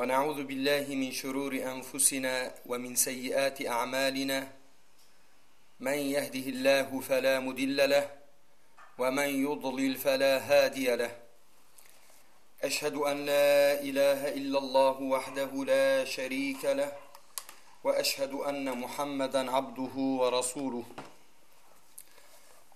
ونعوذ بالله من شرور أنفسنا ومن سيئات أعمالنا. من يهده الله فلا مدل له ومن يضلل فلا هادي له. أشهد أن لا إله إلا الله وحده لا شريك له وأشهد أن محمدا عبده ورسوله.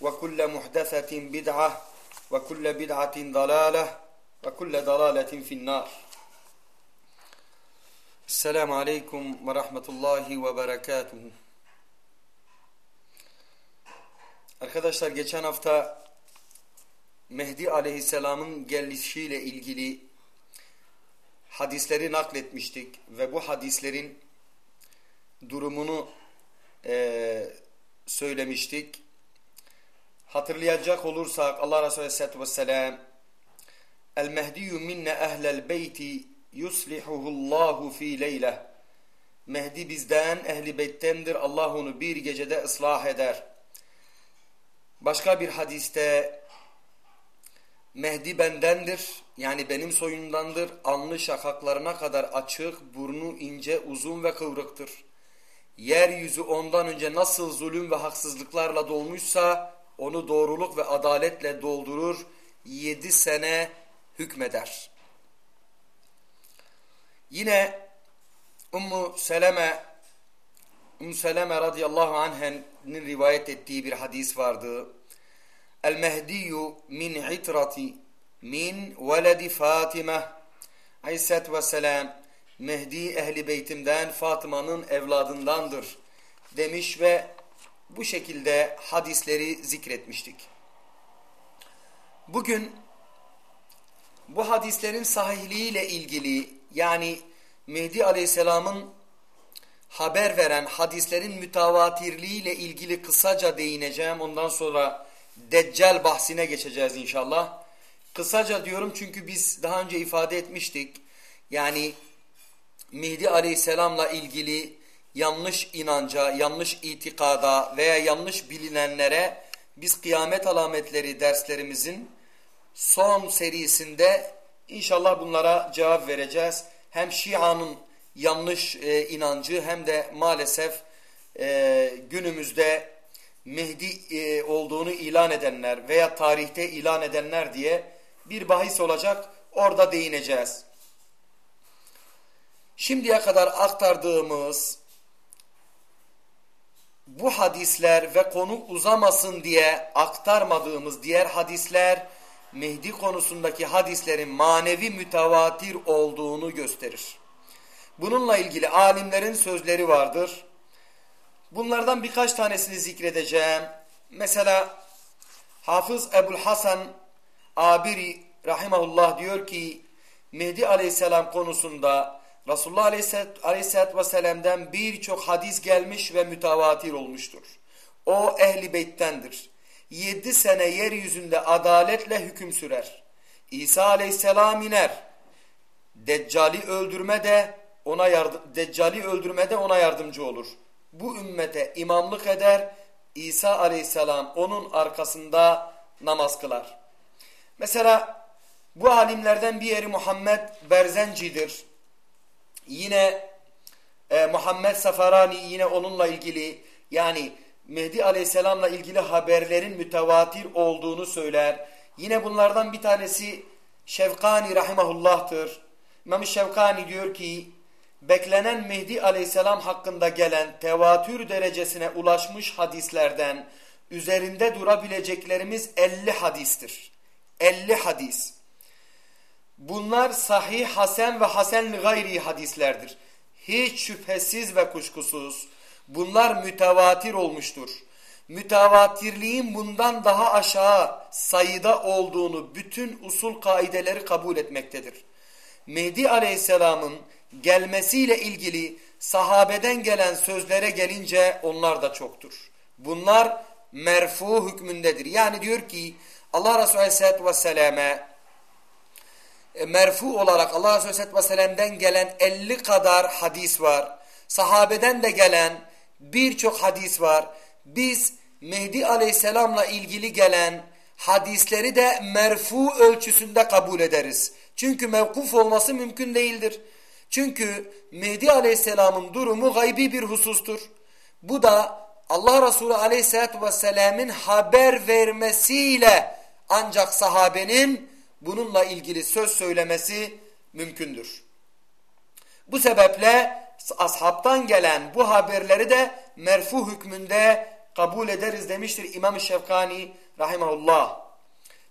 وكل محدثة بدعة وكل بدعة ضلالة وكل ضلالة في النار السلام عليكم ورحمة الله وبركاته Arkadaşlar geçen hafta Mehdi Aleyhisselam'ın gelişiyle ilgili hadisleri nakletmiştik ve bu hadislerin durumunu e, söylemiştik. Hatırlayacak olursak Allah Resulü Aleyhisselatü Vesselam El Mehdiyyü minne ehlel beyti yuslihuhullahu fi leyleh Mehdi bizden, ehli beyttendir. Allah onu bir gecede ıslah eder. Başka bir hadiste Mehdi bendendir. Yani benim soyumdandır. Alnı şakaklarına kadar açık, burnu ince, uzun ve kıvrıktır. Yeryüzü ondan önce nasıl zulüm ve haksızlıklarla dolmuşsa onu doğruluk ve adaletle doldurur. Yedi sene hükmeder. Yine Ummu Seleme Ummu Seleme radıyallahu anh'ın rivayet ettiği bir hadis vardı. El Mehdiyu min itrati min veledi Fatime Aleyhisselatü Vesselam Mehdi ehli beytimden Fatıma'nın evladındandır demiş ve bu şekilde hadisleri zikretmiştik. Bugün bu hadislerin sahihliğiyle ilgili yani Mehdi Aleyhisselam'ın haber veren hadislerin mütevatirliğiyle ilgili kısaca değineceğim. Ondan sonra Deccal bahsine geçeceğiz inşallah. Kısaca diyorum çünkü biz daha önce ifade etmiştik. Yani Mehdi Aleyhisselam'la ilgili yanlış inanca, yanlış itikada veya yanlış bilinenlere biz kıyamet alametleri derslerimizin son serisinde inşallah bunlara cevap vereceğiz. Hem Şia'nın yanlış e, inancı hem de maalesef e, günümüzde Mehdi e, olduğunu ilan edenler veya tarihte ilan edenler diye bir bahis olacak. Orada değineceğiz. Şimdiye kadar aktardığımız bu hadisler ve konu uzamasın diye aktarmadığımız diğer hadisler Mehdi konusundaki hadislerin manevi mütevatir olduğunu gösterir. Bununla ilgili alimlerin sözleri vardır. Bunlardan birkaç tanesini zikredeceğim. Mesela Hafız Ebul Hasan Abiri rahimahullah diyor ki Mehdi aleyhisselam konusunda Resulullah aleyhisselatü, vesselam'dan birçok hadis gelmiş ve mütevatir olmuştur. O ehli beyttendir. Yedi sene yeryüzünde adaletle hüküm sürer. İsa aleyhisselam iner. Deccali öldürme de ona yardım, Deccali öldürmede ona yardımcı olur. Bu ümmete imamlık eder. İsa aleyhisselam onun arkasında namaz kılar. Mesela bu alimlerden bir yeri Muhammed Berzenci'dir. Yine e, Muhammed Safarani yine onunla ilgili yani Mehdi aleyhisselamla ilgili haberlerin mütevatir olduğunu söyler. Yine bunlardan bir tanesi Şevkani rahimahullah'tır. İmam Şevkani diyor ki beklenen Mehdi aleyhisselam hakkında gelen tevatür derecesine ulaşmış hadislerden üzerinde durabileceklerimiz 50 hadistir. 50 hadis. Bunlar sahih, hasen ve hasenli gayri hadislerdir. Hiç şüphesiz ve kuşkusuz bunlar mütevatir olmuştur. Mütevatirliğin bundan daha aşağı sayıda olduğunu bütün usul kaideleri kabul etmektedir. Mehdi aleyhisselamın gelmesiyle ilgili sahabeden gelen sözlere gelince onlar da çoktur. Bunlar merfu hükmündedir. Yani diyor ki Allah Resulü aleyhisselatü vesselam'e e, merfu olarak Allah Resulü aleyhisselatü vesselam'den gelen 50 kadar hadis var. Sahabeden de gelen birçok hadis var. Biz Mehdi aleyhisselamla ilgili gelen hadisleri de merfu ölçüsünde kabul ederiz. Çünkü mevkuf olması mümkün değildir. Çünkü Mehdi aleyhisselamın durumu gaybi bir husustur. Bu da Allah Resulü aleyhisselatü vesselamın haber vermesiyle ancak sahabenin bununla ilgili söz söylemesi mümkündür. Bu sebeple ashabtan gelen bu haberleri de merfu hükmünde kabul ederiz demiştir İmam Şefkani rahimahullah.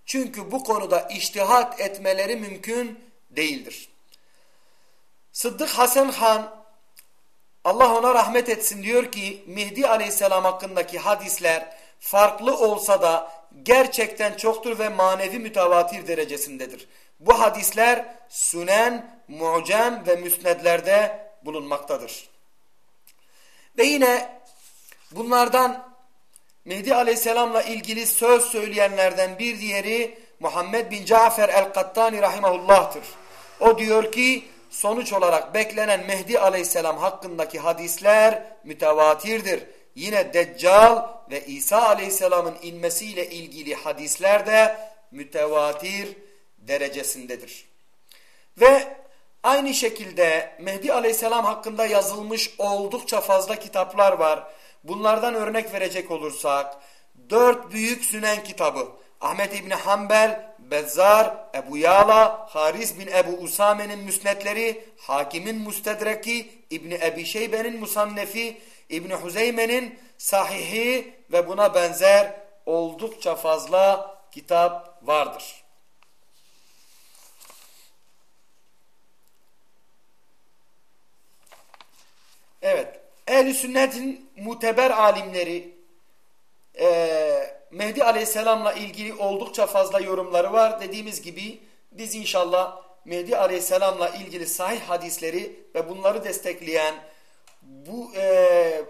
Çünkü bu konuda iştihat etmeleri mümkün değildir. Sıddık Hasan Han Allah ona rahmet etsin diyor ki Mehdi aleyhisselam hakkındaki hadisler farklı olsa da gerçekten çoktur ve manevi mütevatir derecesindedir. Bu hadisler sünen, mucem ve müsnedlerde bulunmaktadır. Ve yine bunlardan Mehdi aleyhisselamla ilgili söz söyleyenlerden bir diğeri Muhammed bin Cafer el-Kattani rahimahullah'tır. O diyor ki sonuç olarak beklenen Mehdi aleyhisselam hakkındaki hadisler mütevatirdir. Yine Deccal ve İsa aleyhisselamın inmesiyle ilgili hadisler de mütevatir derecesindedir. Ve aynı şekilde Mehdi aleyhisselam hakkında yazılmış oldukça fazla kitaplar var. Bunlardan örnek verecek olursak dört büyük sünen kitabı Ahmet İbni Hanbel, Bezzar, Ebu Yala, Haris bin Ebu Usame'nin müsnetleri, Hakim'in müstedreki, İbni Ebi Şeybe'nin musannefi, İbni Huzeyme'nin sahihi ve buna benzer oldukça fazla kitap vardır. Evet, ehl sünnetin muteber alimleri e, Mehdi aleyhisselamla ilgili oldukça fazla yorumları var. Dediğimiz gibi biz inşallah Mehdi aleyhisselamla ilgili sahih hadisleri ve bunları destekleyen bu e,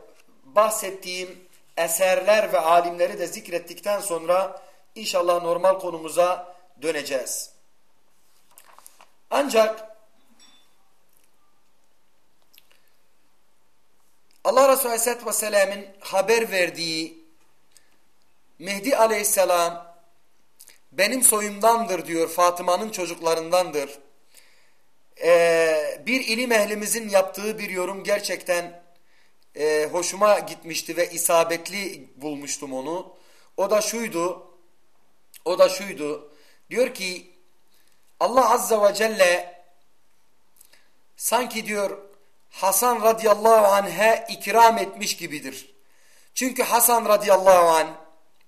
bahsettiğim eserler ve alimleri de zikrettikten sonra inşallah normal konumuza döneceğiz. Ancak Allah Resulü Aleyhisselatü Vesselam'ın haber verdiği Mehdi aleyhisselam benim soyumdandır diyor Fatıma'nın çocuklarındandır. Ee, bir ilim ehlimizin yaptığı bir yorum gerçekten e, hoşuma gitmişti ve isabetli bulmuştum onu. O da şuydu, o da şuydu. Diyor ki Allah Azza ve Celle sanki diyor Hasan radıyallahu anh'e ikram etmiş gibidir. Çünkü Hasan radıyallahu anh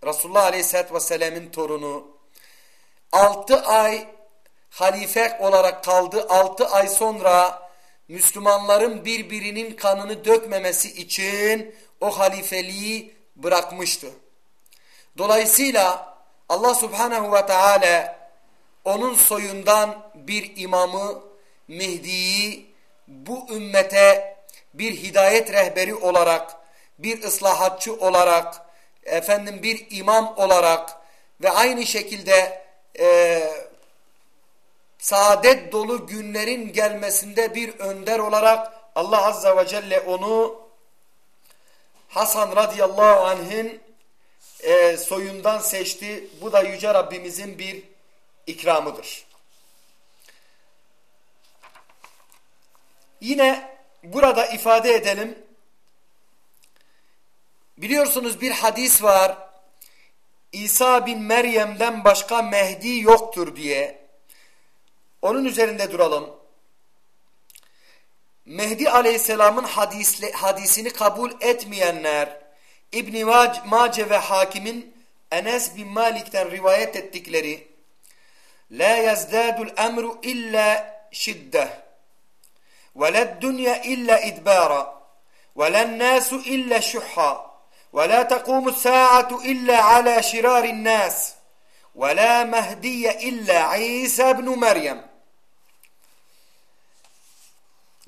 Resulullah Aleyhisselatü Vesselam'ın torunu 6 ay halife olarak kaldı. 6 ay sonra Müslümanların birbirinin kanını dökmemesi için o halifeliği bırakmıştı. Dolayısıyla Allah Subhanahu ve Teala onun soyundan bir imamı Mehdi'yi bu ümmete bir hidayet rehberi olarak, bir ıslahatçı olarak, efendim bir imam olarak ve aynı şekilde e, saadet dolu günlerin gelmesinde bir önder olarak Allah Azza ve Celle onu Hasan radıyallahu anh'ın e, soyundan seçti. Bu da Yüce Rabbimizin bir ikramıdır. Yine burada ifade edelim. Biliyorsunuz bir hadis var. İsa bin Meryem'den başka Mehdi yoktur diye. Onun üzerinde duralım. Mehdi Aleyhisselam'ın hadisini kabul etmeyenler İbn Mace ve Hakim'in Enes bin Malik'ten rivayet ettikleri La yazdadul emru illa şidde ve led dünya illa idbara ve len nasu illa şuhha ve la tekumu sa'atu illa ala şirarin nas ve la mehdiye illa İsa ibn Meryem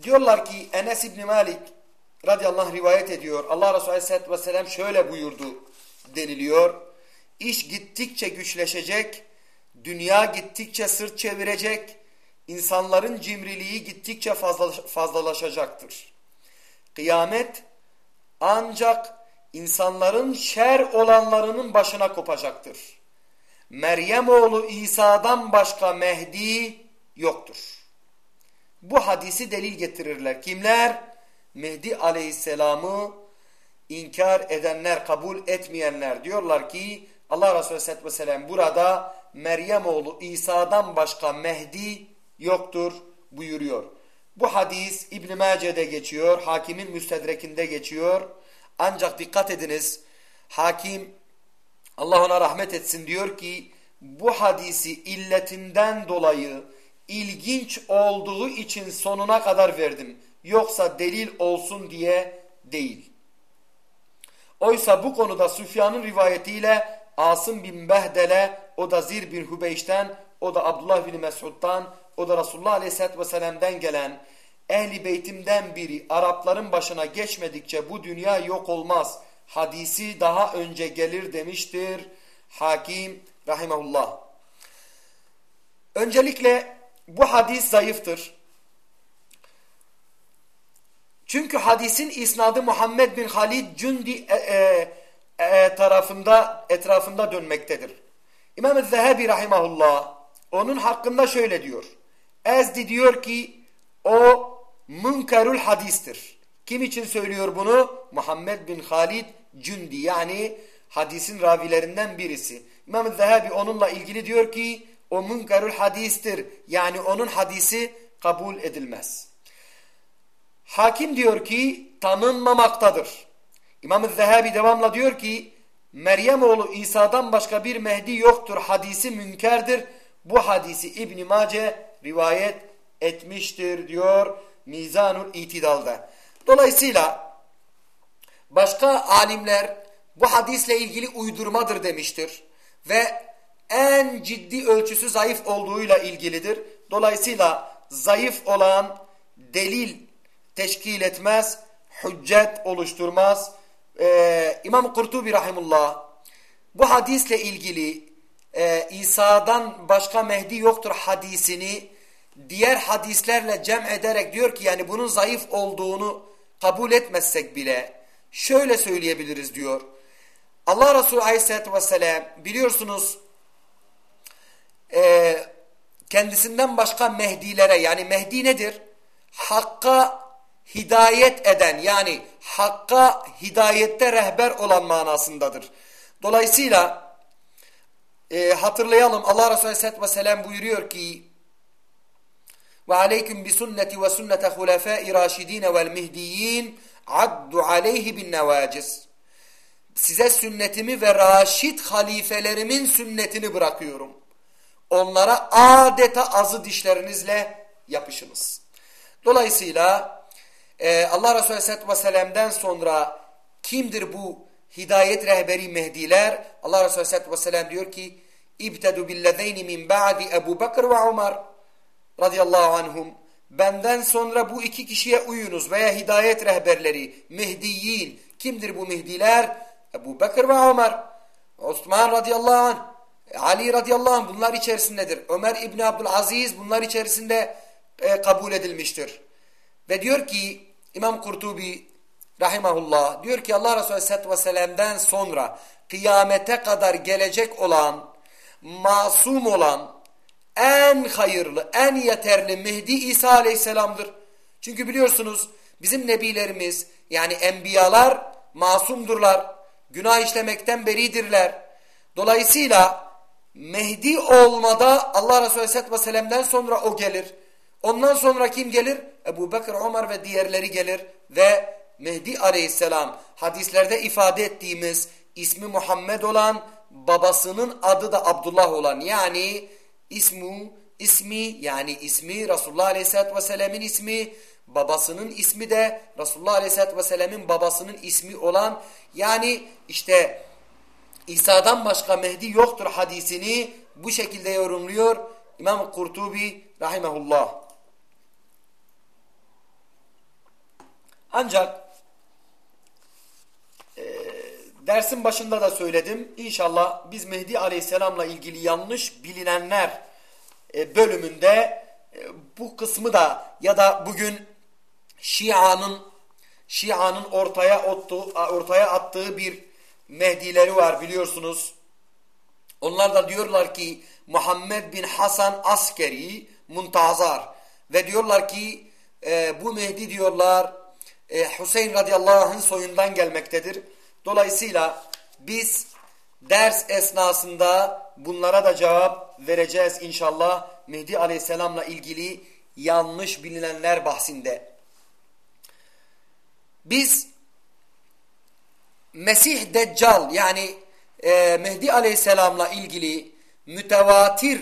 Diyorlar ki Enes İbni Malik radıyallahu anh rivayet ediyor. Allah Resulü aleyhissalatü vesselam şöyle buyurdu deniliyor. İş gittikçe güçleşecek, dünya gittikçe sırt çevirecek, insanların cimriliği gittikçe fazla, fazlalaşacaktır. Kıyamet ancak insanların şer olanlarının başına kopacaktır. Meryem oğlu İsa'dan başka Mehdi yoktur. Bu hadisi delil getirirler. Kimler? Mehdi aleyhisselamı inkar edenler, kabul etmeyenler diyorlar ki Allah Resulü aleyhisselatü vesselam burada Meryem oğlu İsa'dan başka Mehdi yoktur buyuruyor. Bu hadis İbn-i Mace'de geçiyor, hakimin müstedrekinde geçiyor. Ancak dikkat ediniz, hakim Allah ona rahmet etsin diyor ki bu hadisi illetinden dolayı ilginç olduğu için sonuna kadar verdim. Yoksa delil olsun diye değil. Oysa bu konuda Süfyan'ın rivayetiyle Asım bin Behdele, o da Zir bin Hubeyş'ten, o da Abdullah bin Mesud'dan, o da Resulullah Aleyhisselatü Vesselam'dan gelen ehli beytimden biri Arapların başına geçmedikçe bu dünya yok olmaz. Hadisi daha önce gelir demiştir. Hakim Rahimahullah. Öncelikle bu hadis zayıftır. Çünkü hadisin isnadı Muhammed bin Halid Cündi e, e, e, tarafında etrafında dönmektedir. İmam-ı Zehebi rahimahullah onun hakkında şöyle diyor. Ezdi diyor ki o münkerül hadistir. Kim için söylüyor bunu? Muhammed bin Halid Cündi yani hadisin ravilerinden birisi. İmam-ı Zehebi onunla ilgili diyor ki o münkerül hadistir. Yani onun hadisi kabul edilmez. Hakim diyor ki tanınmamaktadır. İmam-ı Zehebi devamla diyor ki Meryem oğlu İsa'dan başka bir Mehdi yoktur. Hadisi münkerdir. Bu hadisi İbn Mace rivayet etmiştir diyor Mizanul İtidal'da. Dolayısıyla başka alimler bu hadisle ilgili uydurmadır demiştir. Ve en ciddi ölçüsü zayıf olduğuyla ilgilidir. Dolayısıyla zayıf olan delil teşkil etmez, hüccet oluşturmaz. Ee, İmam Kurtubi Rahimullah bu hadisle ilgili e, İsa'dan başka Mehdi yoktur hadisini diğer hadislerle cem ederek diyor ki yani bunun zayıf olduğunu kabul etmezsek bile şöyle söyleyebiliriz diyor. Allah Resulü Aleyhisselatü Vesselam biliyorsunuz e, kendisinden başka Mehdilere yani Mehdi nedir? Hakka hidayet eden yani hakka hidayette rehber olan manasındadır. Dolayısıyla e, hatırlayalım Allah Resulü Aleyhisselatü Vesselam buyuruyor ki ve aleyküm bi sünneti ve sünnete hulefâi raşidîne vel mihdiyyîn addu aleyhi bin nevaciz. Size sünnetimi ve raşid halifelerimin sünnetini bırakıyorum. Onlara adeta azı dişlerinizle yapışınız. Dolayısıyla e, Allah Resulü Aleyhisselatü Vesselam'dan sonra kimdir bu hidayet rehberi Mehdiler? Allah Resulü Aleyhisselatü Vesselam diyor ki İbtedu billezeyni min ba'di Ebu Bakır ve Umar radıyallahu anhum benden sonra bu iki kişiye uyunuz veya hidayet rehberleri Mehdiyin kimdir bu Mehdiler? Ebu Bakır ve Umar Osman radıyallahu anh Ali radıyallahu anh bunlar içerisindedir. Ömer İbni Abdülaziz bunlar içerisinde e, kabul edilmiştir. Ve diyor ki İmam Kurtubi rahimahullah diyor ki Allah Resulü Aleyhisselatü Vesselam'dan sonra kıyamete kadar gelecek olan masum olan en hayırlı, en yeterli Mehdi İsa Aleyhisselam'dır. Çünkü biliyorsunuz bizim nebilerimiz yani enbiyalar masumdurlar. Günah işlemekten beridirler. Dolayısıyla Mehdi olmada Allah Resulü Aleyhisselatü Vesselam'dan sonra o gelir. Ondan sonra kim gelir? Ebu Bekir, Ömer ve diğerleri gelir ve Mehdi aleyhisselam hadislerde ifade ettiğimiz ismi Muhammed olan babasının adı da Abdullah olan yani ismu ismi yani ismi Resulullah aleyhisselatü vesselam'ın ismi babasının ismi de Resulullah aleyhisselatü vesselam'ın babasının ismi olan yani işte İsa'dan başka Mehdi yoktur hadisini bu şekilde yorumluyor İmam Kurtubi rahimahullah. Ancak e, dersin başında da söyledim. İnşallah biz Mehdi Aleyhisselam'la ilgili yanlış bilinenler e, bölümünde e, bu kısmı da ya da bugün Şia'nın Şia'nın ortaya ortaya attığı bir Mehdileri var biliyorsunuz. Onlar da diyorlar ki Muhammed bin Hasan Askeri Muntazar ve diyorlar ki e, bu Mehdi diyorlar e, Hüseyin radıyallahu anh'ın soyundan gelmektedir. Dolayısıyla biz ders esnasında bunlara da cevap vereceğiz inşallah Mehdi aleyhisselamla ilgili yanlış bilinenler bahsinde. Biz Mesih Deccal yani e, Mehdi aleyhisselamla ilgili mütevatir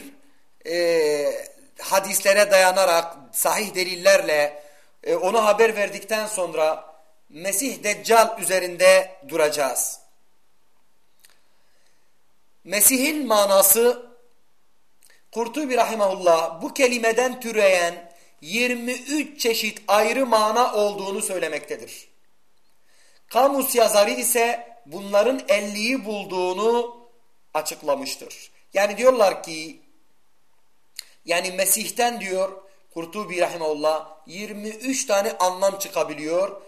e, hadislere dayanarak sahih delillerle e, onu haber verdikten sonra Mesih Deccal üzerinde duracağız. Mesih'in manası Kurtubi Rahimahullah bu kelimeden türeyen 23 çeşit ayrı mana olduğunu söylemektedir. Kamus yazarı ise bunların 50'yi bulduğunu açıklamıştır. Yani diyorlar ki yani Mesih'ten diyor Kurtubi Rahimahullah 23 tane anlam çıkabiliyor.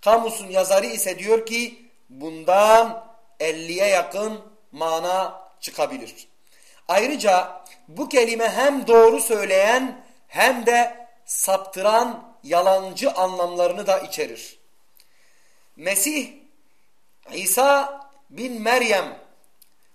Kamus'un yazarı ise diyor ki bundan 50'ye yakın mana çıkabilir. Ayrıca bu kelime hem doğru söyleyen hem de saptıran yalancı anlamlarını da içerir. Mesih İsa bin Meryem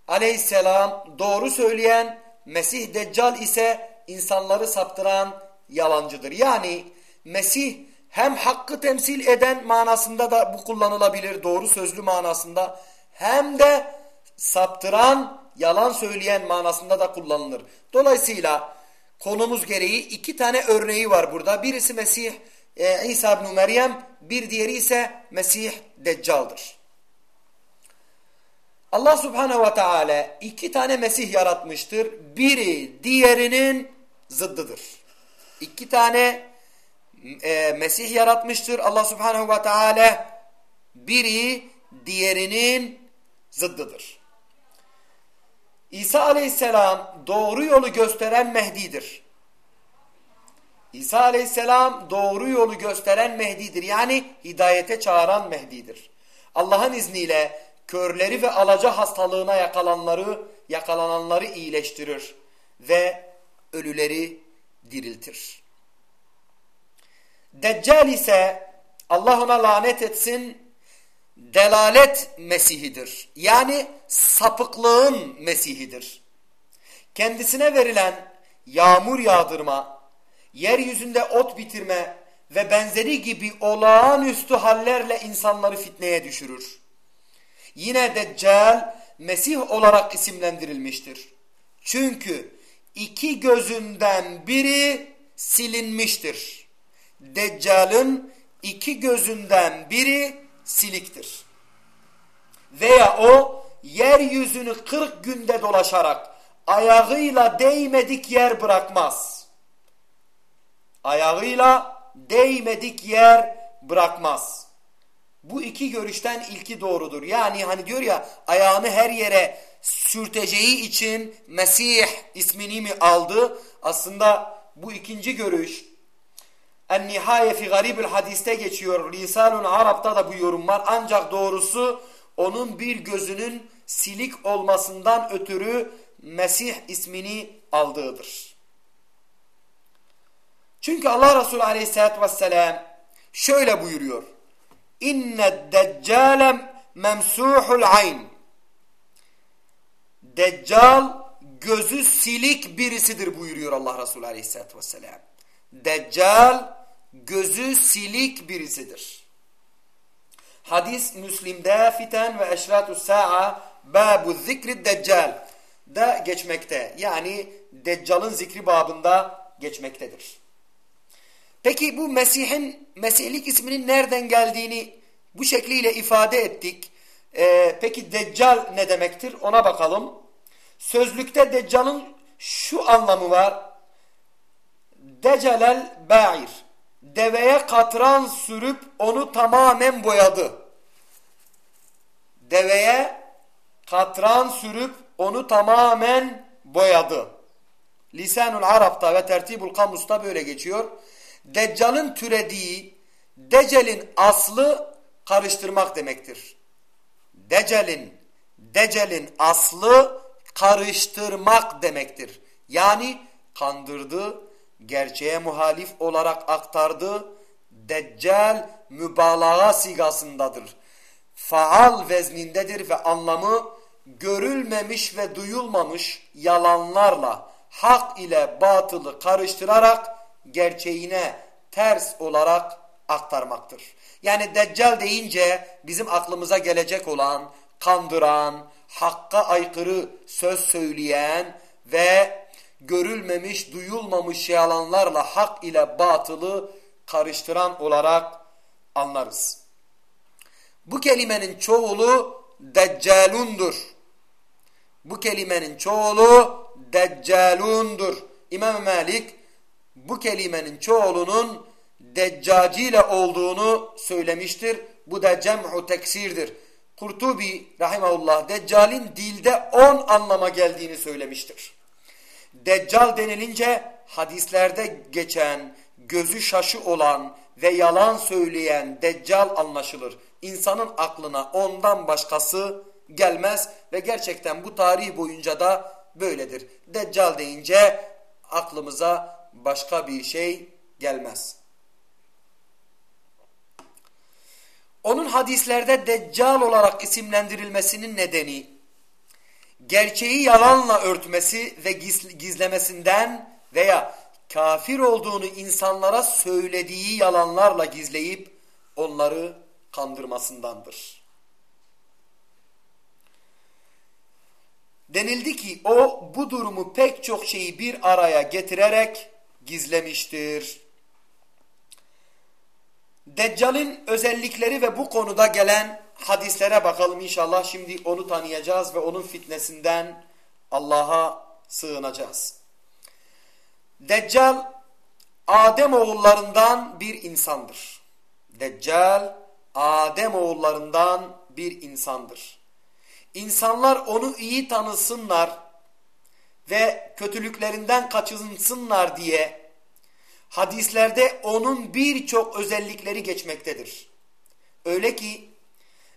aleyhisselam doğru söyleyen Mesih Deccal ise insanları saptıran yalancıdır. Yani Mesih hem hakkı temsil eden manasında da bu kullanılabilir doğru sözlü manasında hem de saptıran yalan söyleyen manasında da kullanılır. Dolayısıyla konumuz gereği iki tane örneği var burada. Birisi Mesih e, İsa bin Meryem bir diğeri ise Mesih Deccal'dır. Allah subhanehu ve teala iki tane Mesih yaratmıştır. Biri diğerinin zıddıdır. İki tane e, Mesih yaratmıştır Allah subhanehu ve teala. Biri diğerinin zıddıdır. İsa aleyhisselam doğru yolu gösteren Mehdi'dir. İsa aleyhisselam doğru yolu gösteren Mehdi'dir. Yani hidayete çağıran Mehdi'dir. Allah'ın izniyle körleri ve alaca hastalığına yakalanları, yakalananları iyileştirir ve ölüleri diriltir. Deccal ise Allah ona lanet etsin delalet mesihidir. Yani sapıklığın mesihidir. Kendisine verilen yağmur yağdırma, yeryüzünde ot bitirme ve benzeri gibi olağanüstü hallerle insanları fitneye düşürür. Yine Deccal Mesih olarak isimlendirilmiştir. Çünkü iki gözünden biri silinmiştir. Deccal'ın iki gözünden biri siliktir. Veya o yeryüzünü kırk günde dolaşarak ayağıyla değmedik yer bırakmaz. Ayağıyla değmedik yer bırakmaz. Bu iki görüşten ilki doğrudur. Yani hani diyor ya ayağını her yere sürteceği için Mesih ismini mi aldı? Aslında bu ikinci görüş En-Nihaye fi garibül hadiste geçiyor. Lisanun Arap'ta da bu yorum var. Ancak doğrusu onun bir gözünün silik olmasından ötürü Mesih ismini aldığıdır. Çünkü Allah Resulü aleyhissalatü vesselam şöyle buyuruyor. İnned deccalem memsuhul ayn. Deccal gözü silik birisidir buyuruyor Allah Resulü aleyhissalatü vesselam. Deccal gözü silik birisidir. Hadis Müslim'de fiten ve eşratu sa'a babu zikri deccal da geçmekte. Yani Deccal'ın zikri babında geçmektedir. Peki bu Mesih'in Mesihlik isminin nereden geldiğini bu şekliyle ifade ettik. Ee, peki Deccal ne demektir ona bakalım. Sözlükte Deccal'ın şu anlamı var. Decalel ba'ir. Deveye katran sürüp onu tamamen boyadı. Deveye katran sürüp onu tamamen boyadı. Lisanul Arap'ta ve Tertibul Kamus'ta böyle geçiyor. Deccal'ın türediği, Decel'in aslı karıştırmak demektir. Decel'in, Decel'in aslı karıştırmak demektir. Yani kandırdı, gerçeğe muhalif olarak aktardı. Deccal mübalağa sigasındadır. Faal veznindedir ve anlamı görülmemiş ve duyulmamış yalanlarla hak ile batılı karıştırarak gerçeğine ters olarak aktarmaktır. Yani Deccal deyince bizim aklımıza gelecek olan kandıran, hakka aykırı söz söyleyen ve görülmemiş, duyulmamış yalanlarla hak ile batılı karıştıran olarak anlarız. Bu kelimenin çoğulu deccalundur. Bu kelimenin çoğulu deccalundur. İmam Malik bu kelimenin çoğulunun deccacile olduğunu söylemiştir. Bu da cem'u teksirdir. Kurtubi rahimahullah deccalin dilde on anlama geldiğini söylemiştir. Deccal denilince hadislerde geçen, gözü şaşı olan ve yalan söyleyen deccal anlaşılır. İnsanın aklına ondan başkası gelmez ve gerçekten bu tarih boyunca da böyledir. Deccal deyince aklımıza başka bir şey gelmez. Onun hadislerde Deccal olarak isimlendirilmesinin nedeni gerçeği yalanla örtmesi ve gizlemesinden veya kafir olduğunu insanlara söylediği yalanlarla gizleyip onları kandırmasındandır. Denildi ki o bu durumu pek çok şeyi bir araya getirerek gizlemiştir. Deccal'in özellikleri ve bu konuda gelen hadislere bakalım inşallah. Şimdi onu tanıyacağız ve onun fitnesinden Allah'a sığınacağız. Deccal Adem oğullarından bir insandır. Deccal Adem oğullarından bir insandır. İnsanlar onu iyi tanısınlar ve kötülüklerinden kaçınsınlar diye hadislerde onun birçok özellikleri geçmektedir. Öyle ki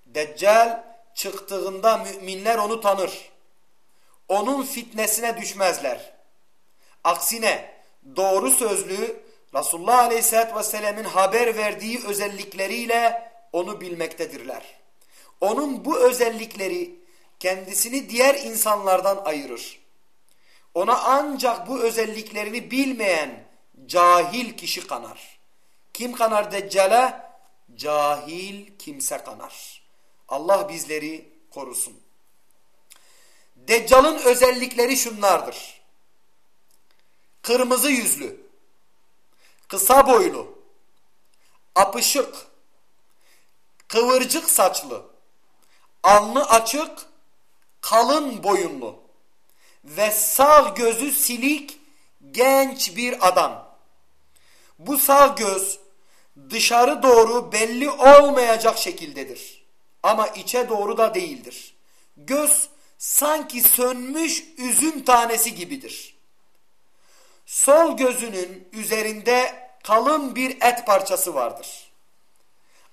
Deccal çıktığında müminler onu tanır. Onun fitnesine düşmezler. Aksine doğru sözlü Resulullah Aleyhisselatü Vesselam'ın haber verdiği özellikleriyle onu bilmektedirler. Onun bu özellikleri kendisini diğer insanlardan ayırır. Ona ancak bu özelliklerini bilmeyen cahil kişi kanar. Kim kanar Deccal'e? Cahil kimse kanar. Allah bizleri korusun. Deccal'ın özellikleri şunlardır. Kırmızı yüzlü, kısa boylu, apışık, kıvırcık saçlı, alnı açık, kalın boyunlu ve sağ gözü silik genç bir adam. Bu sağ göz dışarı doğru belli olmayacak şekildedir. Ama içe doğru da değildir. Göz sanki sönmüş üzüm tanesi gibidir. Sol gözünün üzerinde kalın bir et parçası vardır.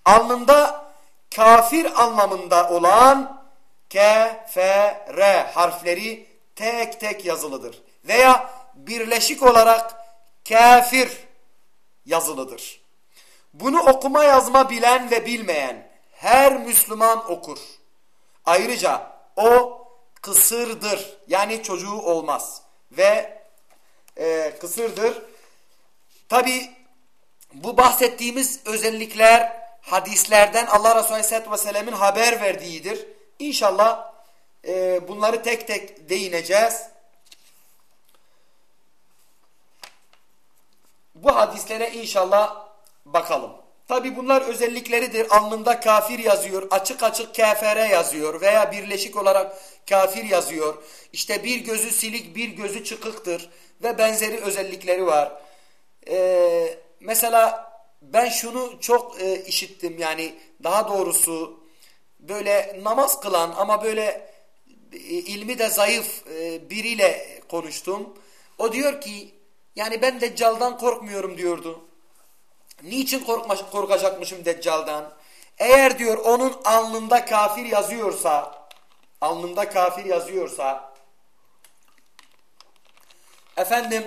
Alnında kafir anlamında olan K, F, R harfleri tek tek yazılıdır. Veya birleşik olarak kafir yazılıdır. Bunu okuma yazma bilen ve bilmeyen her Müslüman okur. Ayrıca o kısırdır yani çocuğu olmaz ve e, kısırdır. Tabi bu bahsettiğimiz özellikler hadislerden Allah Resulü Aleyhisselatü Vesselam'ın haber verdiğidir. İnşallah e, bunları tek tek değineceğiz. Bu hadislere inşallah bakalım. Tabi bunlar özellikleridir. Alnında kafir yazıyor, açık açık kafere yazıyor veya birleşik olarak kafir yazıyor. İşte bir gözü silik, bir gözü çıkıktır ve benzeri özellikleri var. Ee, mesela ben şunu çok e, işittim yani daha doğrusu böyle namaz kılan ama böyle ilmi de zayıf e, biriyle konuştum. O diyor ki yani ben Deccal'dan korkmuyorum diyordu. Niçin korkmaş, korkacakmışım Deccal'dan? Eğer diyor onun alnında kafir yazıyorsa, alnında kafir yazıyorsa, efendim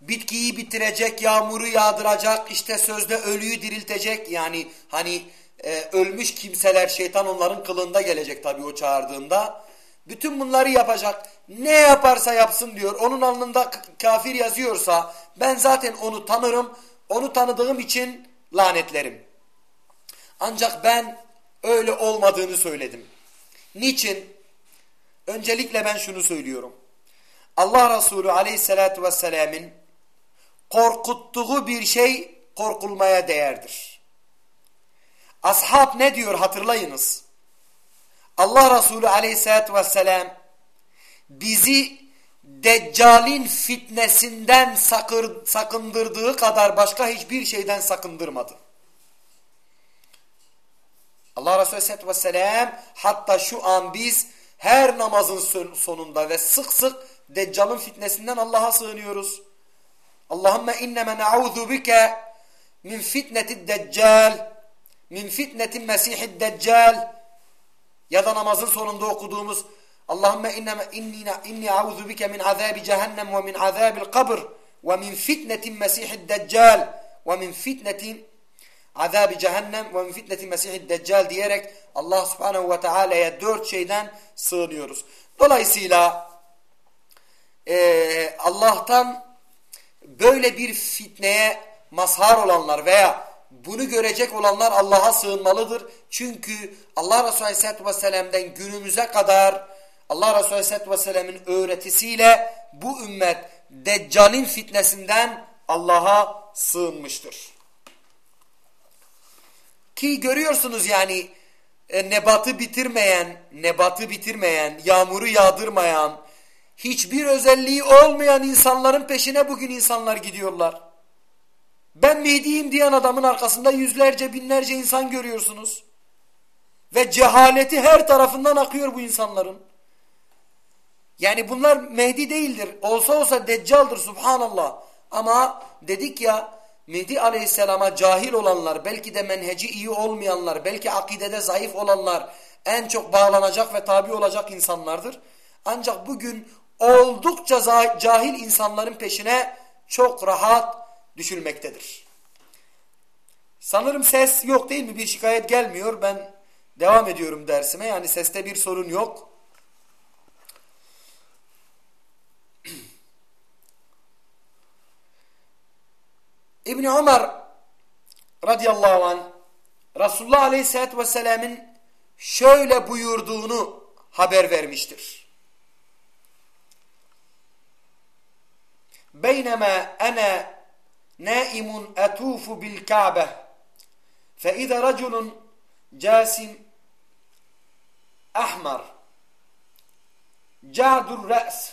bitkiyi bitirecek, yağmuru yağdıracak, işte sözde ölüyü diriltecek. Yani hani e, ölmüş kimseler şeytan onların kılığında gelecek tabii o çağırdığında. Bütün bunları yapacak. Ne yaparsa yapsın diyor. Onun alnında kafir yazıyorsa ben zaten onu tanırım. Onu tanıdığım için lanetlerim. Ancak ben öyle olmadığını söyledim. Niçin? Öncelikle ben şunu söylüyorum. Allah Resulü aleyhissalatü vesselamın korkuttuğu bir şey korkulmaya değerdir. Ashab ne diyor hatırlayınız. Allah Resulü aleyhissalatü vesselam bizi Deccal'in fitnesinden sakır, sakındırdığı kadar başka hiçbir şeyden sakındırmadı. Allah Resulü Aleyhisselatü Vesselam hatta şu an biz her namazın sonunda ve sık sık Deccal'ın fitnesinden Allah'a sığınıyoruz. Allahümme inneme ne'udhu bike min fitneti deccal min fitneti mesihid deccal ya da namazın sonunda okuduğumuz Allahümme inneme inni inni auzu bike min azabi cehennem ve min azabil kabr ve min fitnetin mesihid deccal ve min fitnetin azabi cehennem ve min fitnetin mesihid deccal diyerek Allah subhanehu ve teala'ya dört şeyden sığınıyoruz. Dolayısıyla e, Allah'tan böyle bir fitneye mazhar olanlar veya bunu görecek olanlar Allah'a sığınmalıdır. Çünkü Allah Resulü Aleyhisselatü Vesselam'dan günümüze kadar Allah Resulü Aleyhisselatü Vesselam'ın öğretisiyle bu ümmet Deccal'in fitnesinden Allah'a sığınmıştır. Ki görüyorsunuz yani e, nebatı bitirmeyen, nebatı bitirmeyen, yağmuru yağdırmayan, hiçbir özelliği olmayan insanların peşine bugün insanlar gidiyorlar. Ben Mehdi'yim diyen adamın arkasında yüzlerce binlerce insan görüyorsunuz. Ve cehaleti her tarafından akıyor bu insanların. Yani bunlar Mehdi değildir. Olsa olsa Deccal'dır subhanallah. Ama dedik ya Mehdi aleyhisselama cahil olanlar, belki de menheci iyi olmayanlar, belki akidede zayıf olanlar en çok bağlanacak ve tabi olacak insanlardır. Ancak bugün oldukça cahil insanların peşine çok rahat düşülmektedir. Sanırım ses yok değil mi? Bir şikayet gelmiyor. Ben devam ediyorum dersime. Yani seste bir sorun yok. İbni Ömer radıyallahu anh Resulullah aleyhissalatü vesselamın şöyle buyurduğunu haber vermiştir. Beynema ana atufu bil Kabe فإذا رجل جاسم أحمر جعد الرأس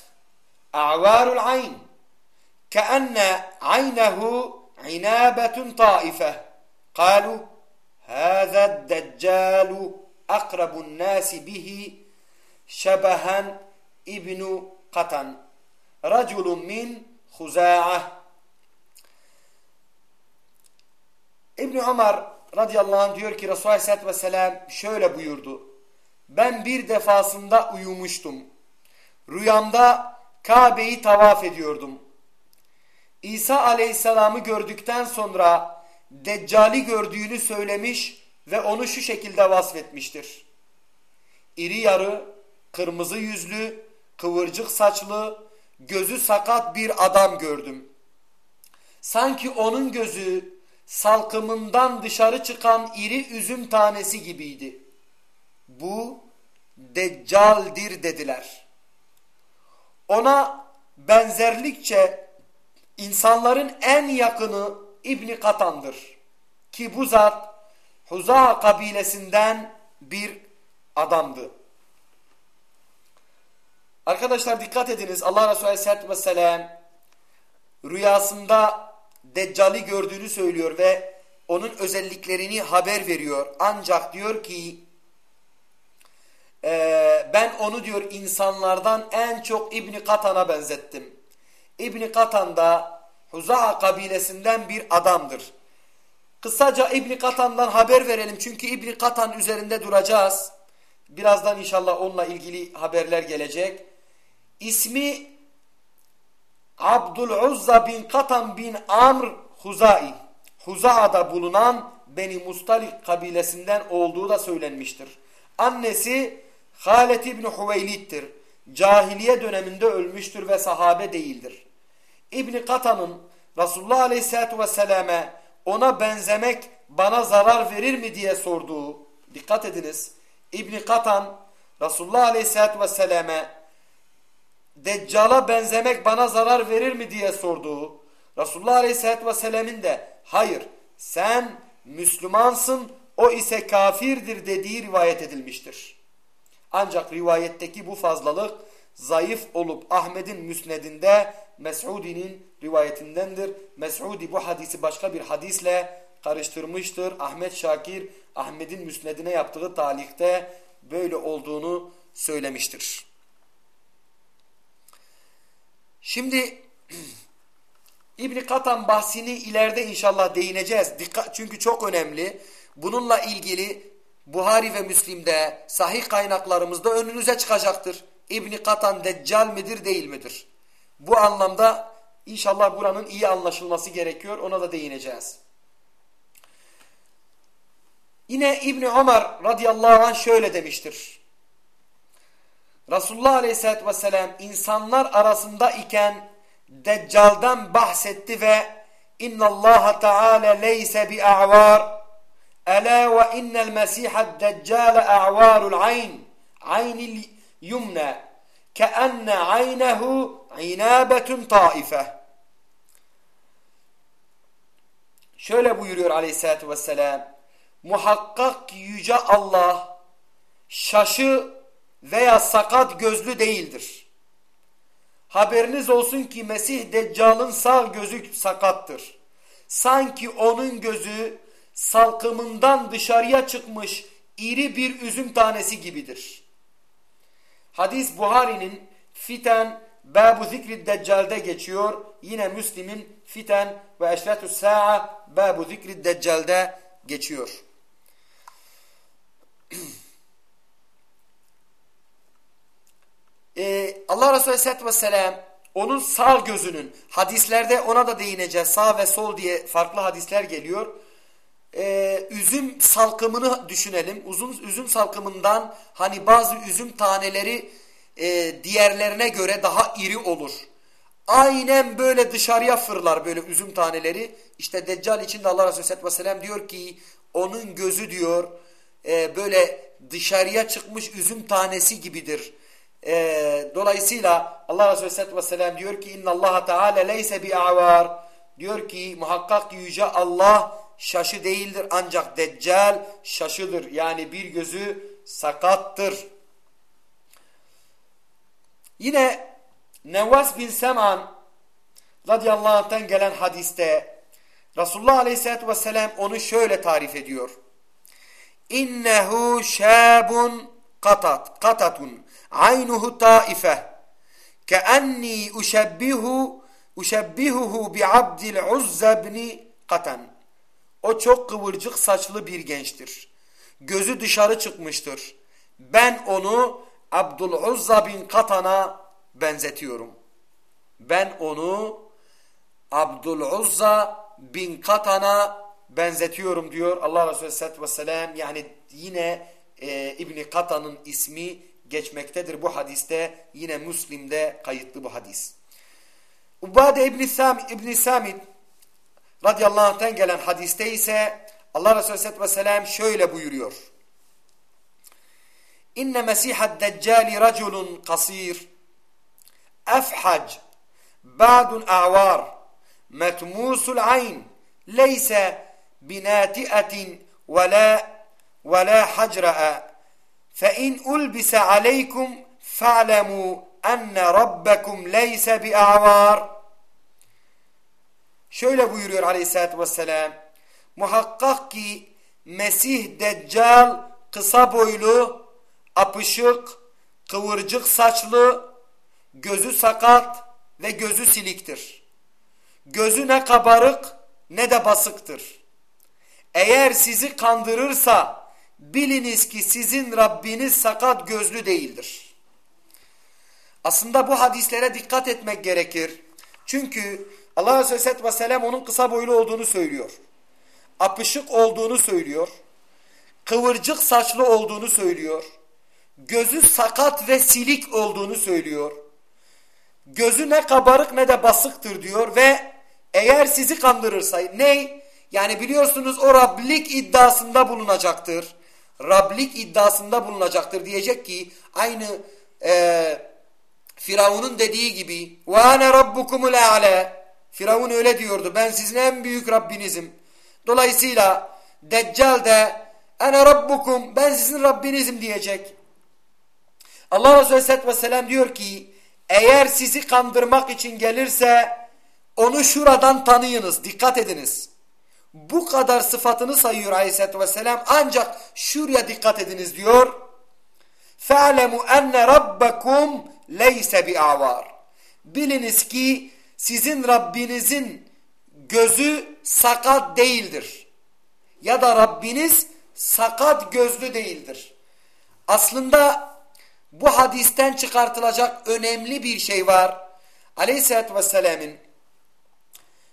أعوار العين كأن عينه عنابة طائفة. قالوا هذا الدجال أقرب الناس به شبها ابن قطن رجل من خزاعة. İbni Ömer radıyallahu anh diyor ki Resulü aleyhissalatü vesselam şöyle buyurdu. Ben bir defasında uyumuştum. Rüyamda Kabe'yi tavaf ediyordum. İsa aleyhisselamı gördükten sonra Deccali gördüğünü söylemiş ve onu şu şekilde vasfetmiştir. İri yarı, kırmızı yüzlü, kıvırcık saçlı, gözü sakat bir adam gördüm. Sanki onun gözü salkımından dışarı çıkan iri üzüm tanesi gibiydi. Bu deccaldir dediler. Ona benzerlikçe insanların en yakını İbni Katan'dır. Ki bu zat Huza kabilesinden bir adamdı. Arkadaşlar dikkat ediniz. Allah Resulü Aleyhisselatü Vesselam rüyasında Deccal'i gördüğünü söylüyor ve onun özelliklerini haber veriyor. Ancak diyor ki e, ben onu diyor insanlardan en çok İbni Katan'a benzettim. İbni Katan da Huza'a kabilesinden bir adamdır. Kısaca İbni Katan'dan haber verelim çünkü İbni Katan üzerinde duracağız. Birazdan inşallah onunla ilgili haberler gelecek. İsmi Abdüluzza bin Katan bin Amr Huzai. Huza'da bulunan Beni Mustalik kabilesinden olduğu da söylenmiştir. Annesi Halet İbni Hüveylid'dir. Cahiliye döneminde ölmüştür ve sahabe değildir. İbni Katan'ın Resulullah Aleyhisselatü Vesselam'e ona benzemek bana zarar verir mi diye sorduğu, dikkat ediniz, İbni Katan Resulullah Aleyhisselatü Vesselam'e Deccal'a benzemek bana zarar verir mi diye sorduğu Resulullah Aleyhisselatü Vesselam'ın de hayır sen Müslümansın o ise kafirdir dediği rivayet edilmiştir. Ancak rivayetteki bu fazlalık zayıf olup Ahmet'in müsnedinde Mes'udi'nin rivayetindendir. Mes'udi bu hadisi başka bir hadisle karıştırmıştır. Ahmet Şakir Ahmet'in müsnedine yaptığı talikte böyle olduğunu söylemiştir. Şimdi İbni Katan bahsini ileride inşallah değineceğiz. Dikkat, çünkü çok önemli. Bununla ilgili Buhari ve Müslim'de sahih kaynaklarımızda önünüze çıkacaktır. İbni Katan deccal midir değil midir? Bu anlamda inşallah buranın iyi anlaşılması gerekiyor. Ona da değineceğiz. Yine İbni Ömer radıyallahu anh şöyle demiştir. Resulullah aleyhissalatü vesselam insanlar arasında iken Deccal'dan bahsetti ve İnna Allah Teala leyse bi a'var Ela ve innel mesihad deccale a'varul ayn aynil yumna keenne aynehu inabetun taife Şöyle buyuruyor aleyhissalatü vesselam Muhakkak yüce Allah şaşı veya sakat gözlü değildir. Haberiniz olsun ki Mesih Deccal'ın sağ gözü sakattır. Sanki onun gözü salkımından dışarıya çıkmış iri bir üzüm tanesi gibidir. Hadis Buhari'nin Fiten Babu Zikri Deccal'de geçiyor. Yine Müslim'in Fiten ve Eşretü Sa'a Babu Zikri Deccal'de geçiyor. Ee, Allah Resulü Aleyhisselatü Vesselam onun sağ gözünün hadislerde ona da değineceğiz. Sağ ve sol diye farklı hadisler geliyor. Ee, üzüm salkımını düşünelim. Uzun üzüm salkımından hani bazı üzüm taneleri e, diğerlerine göre daha iri olur. Aynen böyle dışarıya fırlar böyle üzüm taneleri. İşte Deccal için de Allah Resulü Aleyhisselatü Vesselam diyor ki onun gözü diyor e, böyle dışarıya çıkmış üzüm tanesi gibidir. E, dolayısıyla Allah Resulü Aleyhisselatü Vesselam diyor ki inna Allah Teala leyse bi avar diyor ki muhakkak yüce Allah şaşı değildir ancak deccal şaşıdır. Yani bir gözü sakattır. Yine Nevas bin Seman radıyallahu anh'tan gelen hadiste Resulullah aleyhissalatü vesselam onu şöyle tarif ediyor. İnnehu şabun katat, katatun aynuhu taife keanni uşebbihu uşebbihuhu bi abdil uzza bni katan. O çok kıvırcık saçlı bir gençtir. Gözü dışarı çıkmıştır. Ben onu Abdüluzza bin Katan'a benzetiyorum. Ben onu Abdüluzza bin Katan'a benzetiyorum diyor Allah Resulü Aleyhisselatü Vesselam. Yani yine e, İbni Katan'ın ismi geçmektedir bu hadiste. Yine Müslim'de kayıtlı bu hadis. Ubade İbni, Sam, İbni Samit radıyallahu anh'ten gelen hadiste ise Allah Resulü aleyhissalatü vesselam şöyle buyuruyor. İnne mesihad deccali raculun kasir efhac ba'dun a'var metmusul ayn leyse binati'atin ve la ve la hacra'a in ulbise aleykum fa'lemu enne rabbekum leyse bi'a'var şöyle buyuruyor aleyhissalatü vesselam muhakkak ki Mesih Deccal kısa boylu apışık kıvırcık saçlı gözü sakat ve gözü siliktir. Gözü ne kabarık ne de basıktır. Eğer sizi kandırırsa biliniz ki sizin Rabbiniz sakat gözlü değildir. Aslında bu hadislere dikkat etmek gerekir. Çünkü Allah Aleyhisselatü Vesselam onun kısa boylu olduğunu söylüyor. Apışık olduğunu söylüyor. Kıvırcık saçlı olduğunu söylüyor. Gözü sakat ve silik olduğunu söylüyor. Gözü ne kabarık ne de basıktır diyor ve eğer sizi kandırırsa ney? Yani biliyorsunuz o Rablik iddiasında bulunacaktır. Rablik iddiasında bulunacaktır. Diyecek ki aynı e, Firavun'un dediği gibi وَاَنَا رَبُّكُمُ الْاَعْلَى Firavun öyle diyordu. Ben sizin en büyük Rabbinizim. Dolayısıyla Deccal de ene rabbukum ben sizin Rabbinizim diyecek. Allah Resulü Aleyhisselatü Vesselam diyor ki eğer sizi kandırmak için gelirse onu şuradan tanıyınız. Dikkat ediniz. Bu kadar sıfatını sayıyor Aleyhisselatü Vesselam ancak şuraya dikkat ediniz diyor. فَعْلَمُوا اَنَّ رَبَّكُمْ لَيْسَ بِاَعْوَارٍ Biliniz ki sizin Rabbinizin gözü sakat değildir. Ya da Rabbiniz sakat gözlü değildir. Aslında bu hadisten çıkartılacak önemli bir şey var. Aleyhisselatü Vesselam'ın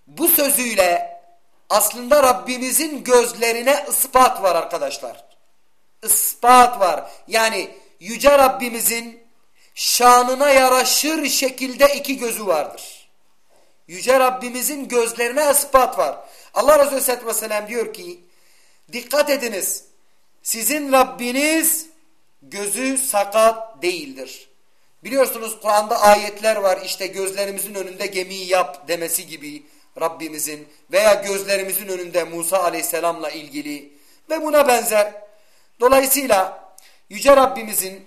bu sözüyle aslında Rabbimizin gözlerine ispat var arkadaşlar. Ispat var. Yani Yüce Rabbimizin şanına yaraşır şekilde iki gözü vardır. Yüce Rabbimizin gözlerine ispat var. Allah Resulü Aleyhisselatü Vesselam diyor ki dikkat ediniz sizin Rabbiniz gözü sakat değildir. Biliyorsunuz Kur'an'da ayetler var işte gözlerimizin önünde gemiyi yap demesi gibi Rabbimizin veya gözlerimizin önünde Musa Aleyhisselam'la ilgili ve buna benzer. Dolayısıyla Yüce Rabbimizin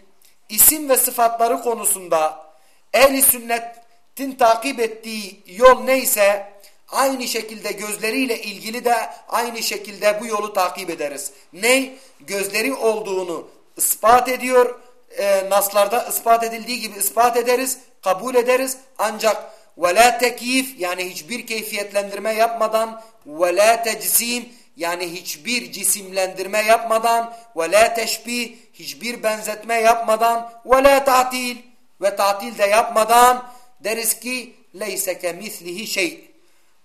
isim ve sıfatları konusunda ehli sünnetin takip ettiği yol neyse aynı şekilde gözleriyle ilgili de aynı şekilde bu yolu takip ederiz. Ney? Gözleri olduğunu ispat ediyor. E, naslarda ispat edildiği gibi ispat ederiz, kabul ederiz. Ancak ve la tekif yani hiçbir keyfiyetlendirme yapmadan ve la tecsim yani hiçbir cisimlendirme yapmadan ve la teşbih hiçbir benzetme yapmadan ve la tatil ve tatil de yapmadan deriz ki leyse kemislihi şey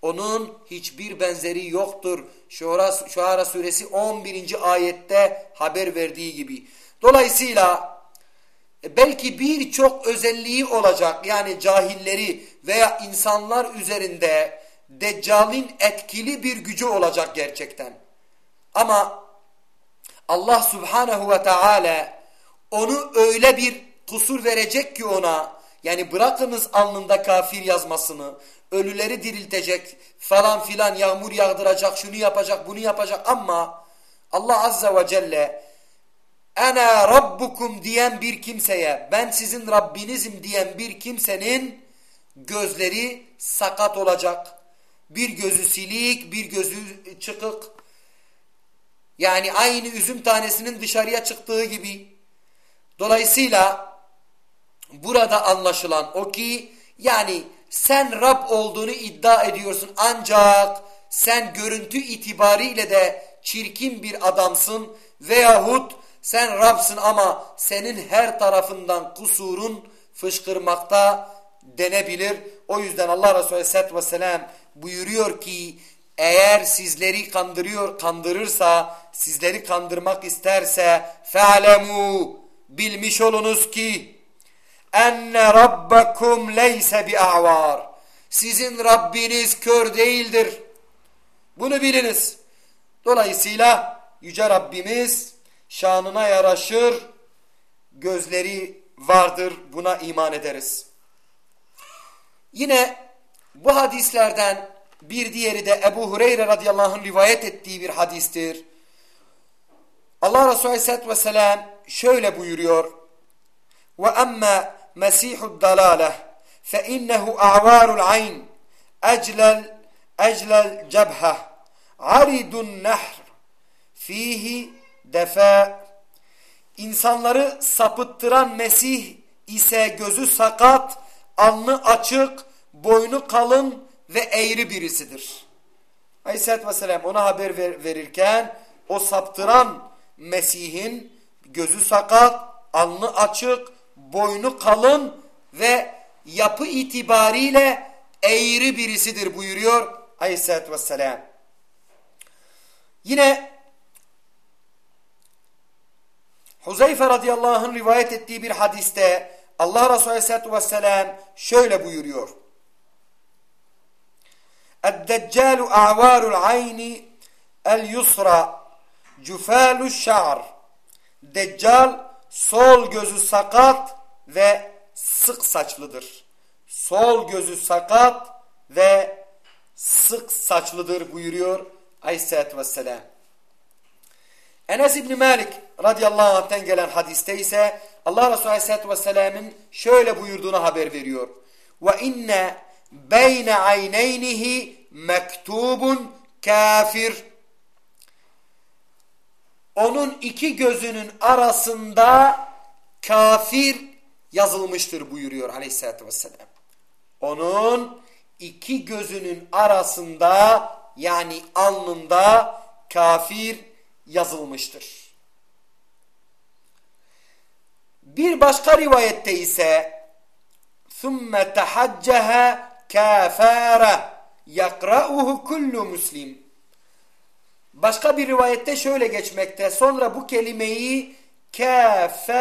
onun hiçbir benzeri yoktur. Şuara, Şuara suresi 11. ayette haber verdiği gibi. Dolayısıyla e, belki birçok özelliği olacak yani cahilleri veya insanlar üzerinde Deccal'in etkili bir gücü olacak gerçekten. Ama Allah subhanehu ve teala onu öyle bir kusur verecek ki ona yani bırakınız alnında kafir yazmasını ölüleri diriltecek falan filan yağmur yağdıracak şunu yapacak bunu yapacak ama Allah azze ve celle Ana rabbukum diyen bir kimseye ben sizin Rabbinizim diyen bir kimsenin gözleri sakat olacak. Bir gözü silik, bir gözü çıkık. Yani aynı üzüm tanesinin dışarıya çıktığı gibi. Dolayısıyla burada anlaşılan o ki yani sen Rab olduğunu iddia ediyorsun ancak sen görüntü itibariyle de çirkin bir adamsın veyahut sen Rab'sın ama senin her tarafından kusurun fışkırmakta denebilir. O yüzden Allah Resulü Aleyhisselatü Vesselam buyuruyor ki eğer sizleri kandırıyor, kandırırsa, sizleri kandırmak isterse fe'lemû bilmiş olunuz ki enne rabbakum leyse bi'avar sizin Rabbiniz kör değildir. Bunu biliniz. Dolayısıyla Yüce Rabbimiz şanına yaraşır, gözleri vardır buna iman ederiz. Yine bu hadislerden bir diğeri de Ebu Hureyre radıyallahu anh rivayet ettiği bir hadistir. Allah Resulü aleyhissalatü vesselam şöyle buyuruyor. Dalale fe innehu a'varul ayn eclel eclel cebhe aridun nehr fihi defa insanları sapıttıran Mesih ise gözü sakat, alnı açık, boynu kalın ve eğri birisidir. Aleyhisselatü Vesselam ona haber ver, verirken o saptıran Mesih'in gözü sakat, alnı açık, boynu kalın ve yapı itibariyle eğri birisidir buyuruyor Aleyhisselatü Vesselam. Yine Huzeyfe radıyallahu anh'ın rivayet ettiği bir hadiste Allah Resulü aleyhissalatü vesselam şöyle buyuruyor. اَدَّجَّالُ اَعْوَارُ الْعَيْنِ الْيُسْرَ جُفَالُ الشَّعْرِ Deccal sol gözü sakat ve sık saçlıdır. Sol gözü sakat ve sık saçlıdır buyuruyor Aleyhisselatü Vesselam. Enes İbni Malik radıyallahu anh'ten gelen hadiste ise Allah Resulü aleyhissalatü vesselam'ın şöyle buyurduğunu haber veriyor. Ve inne beyne ayneynihi mektubun kafir. Onun iki gözünün arasında kafir yazılmıştır buyuruyor aleyhissalatü vesselam. Onun iki gözünün arasında yani alnında kafir yazılmıştır. Bir başka rivayette ise ثُمَّ تَحَجَّهَا كَافَارَ يَقْرَأُهُ كُلُّ مُسْلِمٍ Başka bir rivayette şöyle geçmekte. Sonra bu kelimeyi K, F,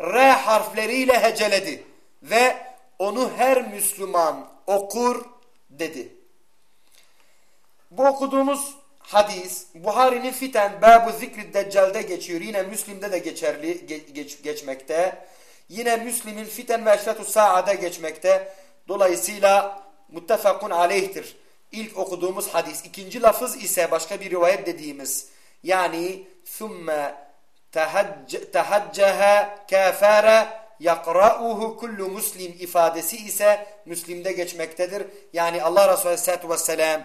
R harfleriyle heceledi. Ve onu her Müslüman okur dedi. Bu okuduğumuz hadis Buhari'nin fiten Babu Zikri Deccal'de geçiyor. Yine Müslim'de de geçerli geç, geçmekte. Yine Müslim'in fiten ve eşretu sa'ada geçmekte. Dolayısıyla muttefakun aleyhtir. İlk okuduğumuz hadis. İkinci lafız ise başka bir rivayet dediğimiz. Yani ثُمَّ tehacceha kafara yakra'uhu kullu muslim ifadesi ise Müslim'de geçmektedir. Yani Allah Resulü Aleyhisselatü Vesselam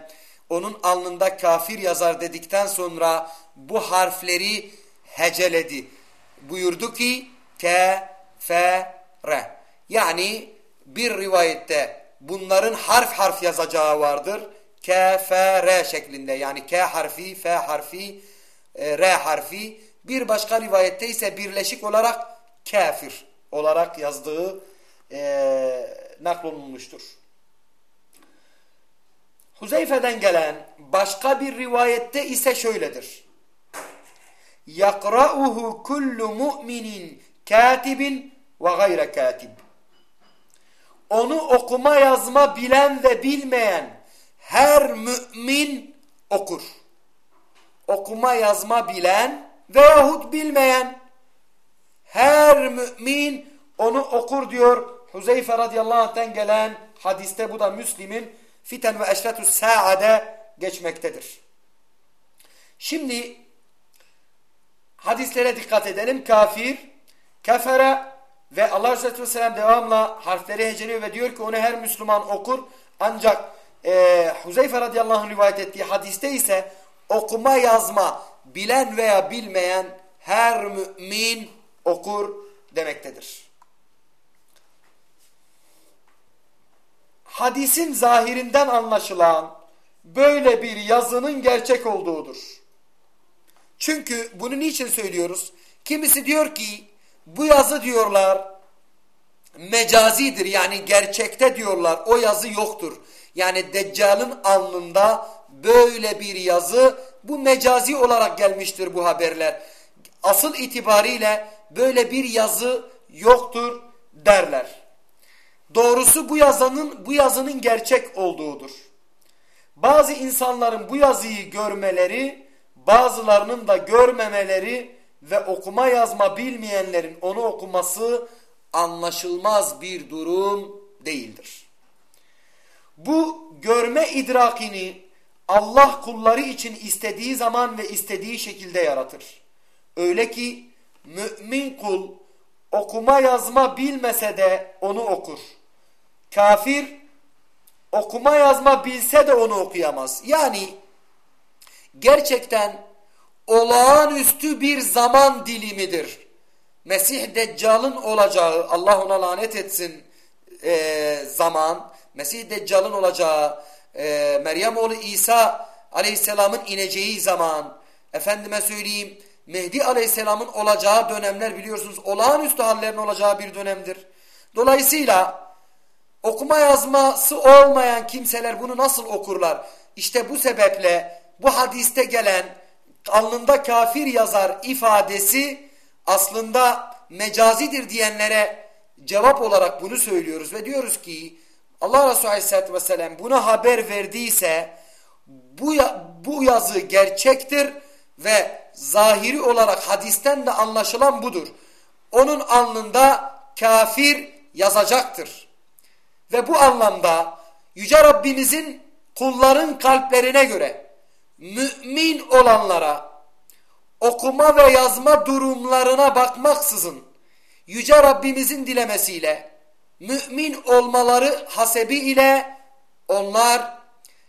onun alnında kafir yazar dedikten sonra bu harfleri heceledi. Buyurdu ki K, F, R. Yani bir rivayette bunların harf harf yazacağı vardır. K, F, R şeklinde yani K harfi, F harfi, e, R harfi. Bir başka rivayette ise birleşik olarak kafir olarak yazdığı e, naklolunmuştur. Huzeyfe'den gelen başka bir rivayette ise şöyledir. Kullu mu'minin katibin ve gayre katib. Onu okuma yazma bilen ve bilmeyen her mümin okur. Okuma yazma bilen veyahut bilmeyen her mümin onu okur diyor Huzeyfe radıyallahu anh'ten gelen hadiste bu da Müslim'in fiten ve eşretü sa'ade geçmektedir. Şimdi hadislere dikkat edelim. Kafir, kefere ve Allah Resulü Vesselam devamla harfleri heceliyor ve diyor ki onu her Müslüman okur. Ancak e, Huzeyfe radıyallahu anh rivayet ettiği hadiste ise okuma yazma bilen veya bilmeyen her mümin okur demektedir. Hadisin zahirinden anlaşılan böyle bir yazının gerçek olduğudur. Çünkü bunu niçin söylüyoruz? Kimisi diyor ki bu yazı diyorlar mecazidir yani gerçekte diyorlar o yazı yoktur. Yani Deccal'ın alnında böyle bir yazı bu mecazi olarak gelmiştir bu haberler. Asıl itibariyle böyle bir yazı yoktur derler. Doğrusu bu yazının bu yazının gerçek olduğudur. Bazı insanların bu yazıyı görmeleri, bazılarının da görmemeleri ve okuma yazma bilmeyenlerin onu okuması anlaşılmaz bir durum değildir. Bu görme idrakini Allah kulları için istediği zaman ve istediği şekilde yaratır. Öyle ki mümin kul okuma yazma bilmese de onu okur. Kafir okuma yazma bilse de onu okuyamaz. Yani gerçekten olağanüstü bir zaman dilimidir. Mesih Deccal'ın olacağı, Allah ona lanet etsin e, zaman, Mesih Deccal'ın olacağı, e, Meryem oğlu İsa aleyhisselamın ineceği zaman, efendime söyleyeyim, Mehdi aleyhisselamın olacağı dönemler biliyorsunuz olağanüstü hallerin olacağı bir dönemdir. Dolayısıyla okuma yazması olmayan kimseler bunu nasıl okurlar? İşte bu sebeple bu hadiste gelen alnında kafir yazar ifadesi aslında mecazidir diyenlere cevap olarak bunu söylüyoruz ve diyoruz ki Allah Resulü Aleyhisselatü Vesselam buna haber verdiyse bu, bu yazı gerçektir ve zahiri olarak hadisten de anlaşılan budur. Onun alnında kafir yazacaktır. Ve bu anlamda Yüce Rabbimizin kulların kalplerine göre mümin olanlara okuma ve yazma durumlarına bakmaksızın Yüce Rabbimizin dilemesiyle mümin olmaları hasebi ile onlar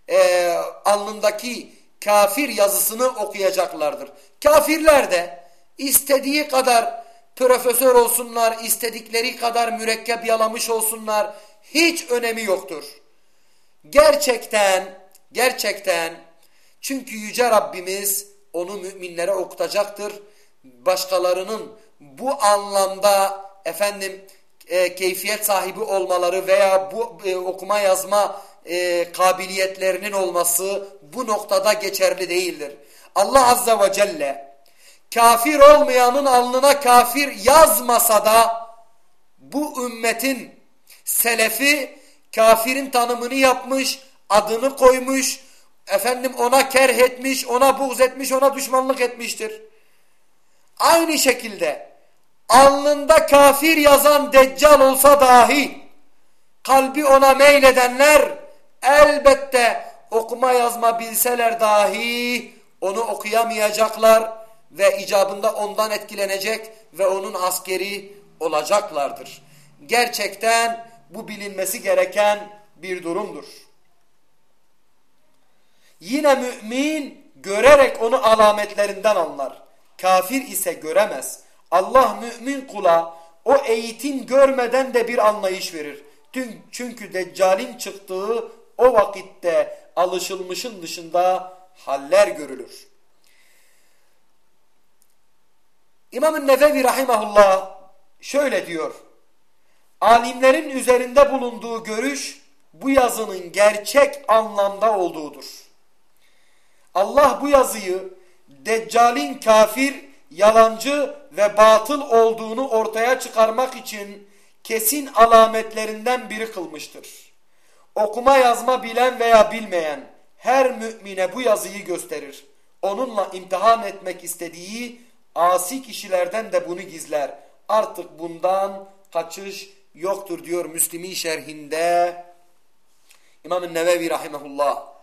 e, alnındaki kafir yazısını okuyacaklardır. Kafirler de istediği kadar profesör olsunlar, istedikleri kadar mürekkep yalamış olsunlar hiç önemi yoktur. Gerçekten, gerçekten çünkü Yüce Rabbimiz onu müminlere okutacaktır. Başkalarının bu anlamda efendim e, keyfiyet sahibi olmaları veya bu e, okuma yazma e, kabiliyetlerinin olması bu noktada geçerli değildir. Allah Azze ve Celle kafir olmayanın alnına kafir yazmasa da bu ümmetin selefi kafirin tanımını yapmış, adını koymuş, efendim ona kerh etmiş, ona buğz etmiş, ona düşmanlık etmiştir. Aynı şekilde alnında kafir yazan deccal olsa dahi kalbi ona meyledenler elbette okuma yazma bilseler dahi onu okuyamayacaklar ve icabında ondan etkilenecek ve onun askeri olacaklardır. Gerçekten bu bilinmesi gereken bir durumdur. Yine mümin görerek onu alametlerinden anlar. Kafir ise göremez. Allah mümin kula o eğitim görmeden de bir anlayış verir. Çünkü Deccal'in çıktığı o vakitte alışılmışın dışında haller görülür. İmam-ı Nevevi Rahimahullah şöyle diyor. Alimlerin üzerinde bulunduğu görüş bu yazının gerçek anlamda olduğudur. Allah bu yazıyı Deccal'in kafir, yalancı ve batıl olduğunu ortaya çıkarmak için kesin alametlerinden biri kılmıştır. Okuma yazma bilen veya bilmeyen her mümine bu yazıyı gösterir. Onunla imtihan etmek istediği asi kişilerden de bunu gizler. Artık bundan kaçış yoktur diyor Müslimi şerhinde İmam-ı Nevevi Rahimahullah.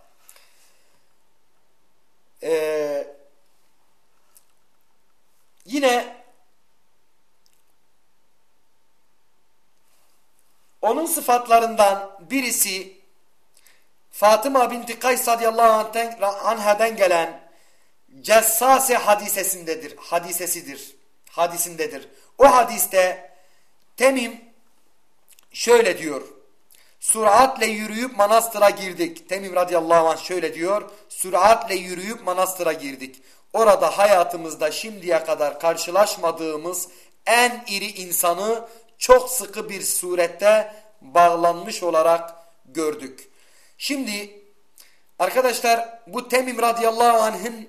Ee, yine onun sıfatlarından birisi Fatıma binti Kays radıyallahu anh'den gelen Cessase hadisesindedir, hadisesidir, hadisindedir. O hadiste Temim şöyle diyor. Süratle yürüyüp manastıra girdik. Temim radıyallahu anh şöyle diyor. Süratle yürüyüp manastıra girdik. Orada hayatımızda şimdiye kadar karşılaşmadığımız en iri insanı çok sıkı bir surette bağlanmış olarak gördük. Şimdi arkadaşlar bu Temim radıyallahu anh'ın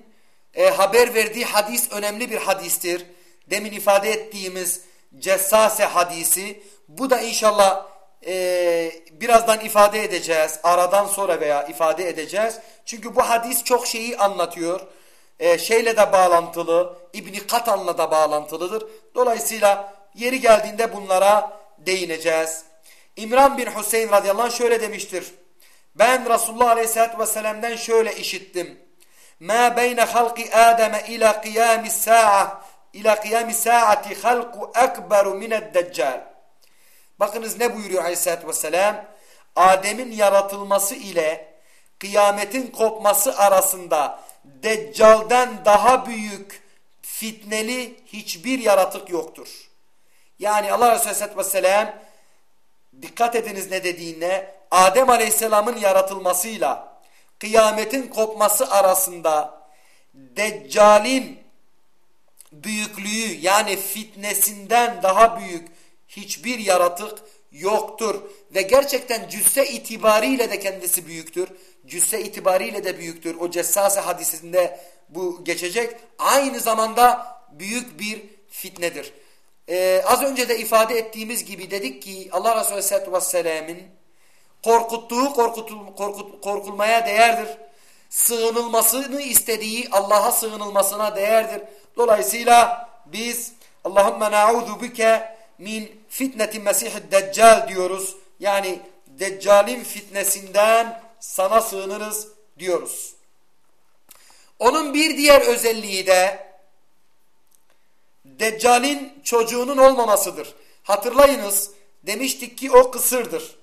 e, haber verdiği hadis önemli bir hadistir. Demin ifade ettiğimiz Cessase hadisi. Bu da inşallah e, birazdan ifade edeceğiz. Aradan sonra veya ifade edeceğiz. Çünkü bu hadis çok şeyi anlatıyor. E, şeyle de bağlantılı. İbni Katan'la da bağlantılıdır. Dolayısıyla yeri geldiğinde bunlara değineceğiz. İmran bin Hüseyin radıyallahu anh şöyle demiştir. Ben Resulullah aleyhissalatü vesselam'dan şöyle işittim. Ma beyne halki Adem'e ila kıyamis sa'a ila kıyamis saati halku ekberu mined deccal. Bakınız ne buyuruyor aleyhissalatü vesselam? Adem'in yaratılması ile kıyametin kopması arasında Deccal'den daha büyük fitneli hiçbir yaratık yoktur. Yani Allah Resulü Aleyhisselatü Vesselam dikkat ediniz ne dediğine Adem Aleyhisselam'ın yaratılmasıyla kıyametin kopması arasında Deccal'in büyüklüğü yani fitnesinden daha büyük hiçbir yaratık yoktur. Ve gerçekten cüsse itibariyle de kendisi büyüktür. Cüsse itibariyle de büyüktür. O Cessase hadisinde bu geçecek. Aynı zamanda büyük bir fitnedir. Ee, az önce de ifade ettiğimiz gibi dedik ki Allah Resulü Aleyhisselatü Vesselam'ın korkuttuğu korkutul, korkut, korkulmaya değerdir. Sığınılmasını istediği Allah'a sığınılmasına değerdir. Dolayısıyla biz Allahümme na'udhu bike min fitneti mesihid deccal diyoruz. Yani deccalin fitnesinden sana sığınırız diyoruz. Onun bir diğer özelliği de Deccal'in çocuğunun olmamasıdır. Hatırlayınız demiştik ki o kısırdır.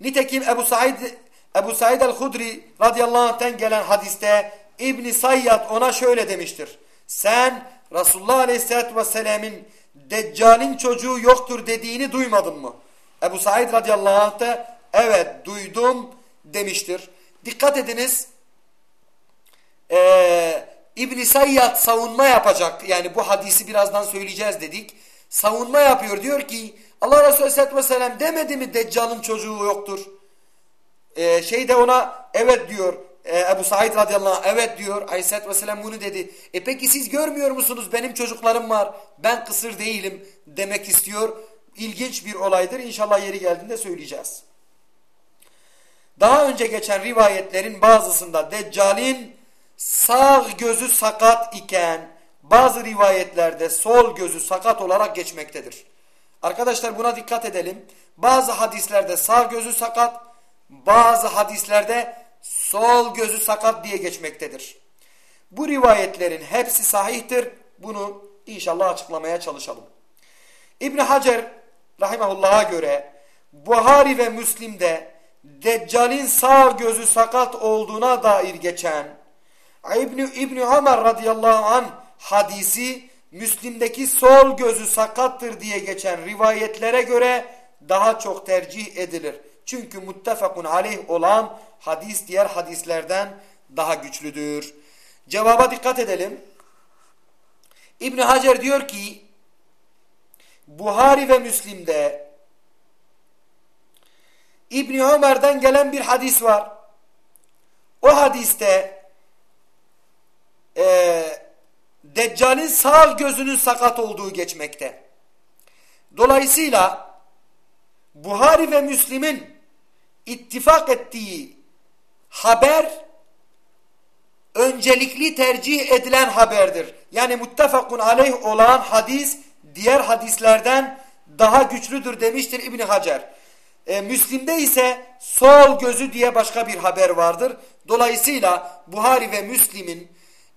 Nitekim Ebu Said Ebu Said el-Hudri radıyallahu anh'ten gelen hadiste İbn Sayyad ona şöyle demiştir. Sen Resulullah aleyhissalatü vesselam'ın Deccal'in çocuğu yoktur dediğini duymadın mı? Ebu Said radıyallahu anh da evet duydum demiştir. Dikkat ediniz. Ee, İbn Sayyad savunma yapacak. Yani bu hadisi birazdan söyleyeceğiz dedik. Savunma yapıyor. Diyor ki Allah Resulü Aleyhisselatü Vesselam demedi mi Deccal'ın çocuğu yoktur? Ee, şey de ona evet diyor. Ee, Ebu Said radıyallahu anh evet diyor. Aleyhisselatü Vesselam bunu dedi. E peki siz görmüyor musunuz? Benim çocuklarım var. Ben kısır değilim demek istiyor. İlginç bir olaydır. İnşallah yeri geldiğinde söyleyeceğiz. Daha önce geçen rivayetlerin bazısında Deccal'in sağ gözü sakat iken bazı rivayetlerde sol gözü sakat olarak geçmektedir. Arkadaşlar buna dikkat edelim. Bazı hadislerde sağ gözü sakat, bazı hadislerde sol gözü sakat diye geçmektedir. Bu rivayetlerin hepsi sahihtir. Bunu inşallah açıklamaya çalışalım. İbn Hacer rahimahullah'a göre Buhari ve Müslim'de Deccal'in sağ gözü sakat olduğuna dair geçen İbni, İbni Ömer radıyallahu an hadisi Müslim'deki sol gözü sakattır diye geçen rivayetlere göre daha çok tercih edilir. Çünkü muttefakun aleyh olan hadis diğer hadislerden daha güçlüdür. Cevaba dikkat edelim. İbn Hacer diyor ki Buhari ve Müslim'de İbni Ömer'den gelen bir hadis var. O hadiste e, Deccal'in sağ gözünün sakat olduğu geçmekte. Dolayısıyla Buhari ve Müslim'in ittifak ettiği haber öncelikli tercih edilen haberdir. Yani muttefakun aleyh olan hadis diğer hadislerden daha güçlüdür demiştir İbni Hacer. E, Müslim'de ise sol gözü diye başka bir haber vardır. Dolayısıyla Buhari ve Müslim'in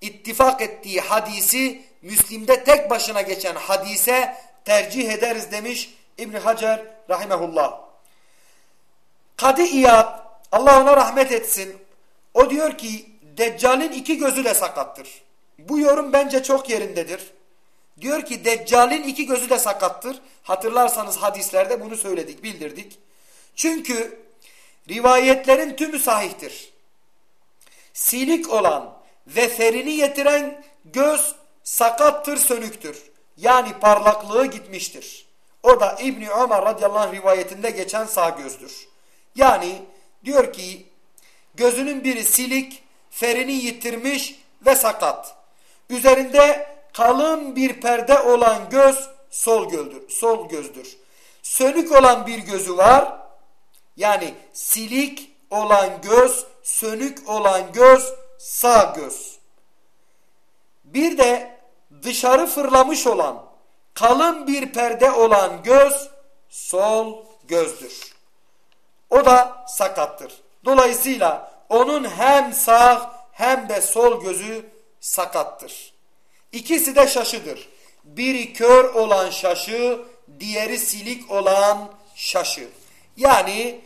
ittifak ettiği hadisi Müslim'de tek başına geçen hadise tercih ederiz demiş İbn Hacer rahimehullah. Kadı İyad Allah ona rahmet etsin. O diyor ki Deccal'in iki gözü de sakattır. Bu yorum bence çok yerindedir. Diyor ki Deccal'in iki gözü de sakattır. Hatırlarsanız hadislerde bunu söyledik, bildirdik. Çünkü rivayetlerin tümü sahihtir. Silik olan ve ferini yetiren göz sakattır, sönüktür. Yani parlaklığı gitmiştir. O da İbni Ömer radıyallahu anh rivayetinde geçen sağ gözdür. Yani diyor ki gözünün biri silik, ferini yitirmiş ve sakat. Üzerinde kalın bir perde olan göz sol gözdür. Sol gözdür. Sönük olan bir gözü var Yani silik olan göz, sönük olan göz, sağ göz. Bir de dışarı fırlamış olan, kalın bir perde olan göz, sol gözdür. O da sakattır. Dolayısıyla onun hem sağ hem de sol gözü sakattır. İkisi de şaşıdır. Biri kör olan şaşı, diğeri silik olan şaşı. Yani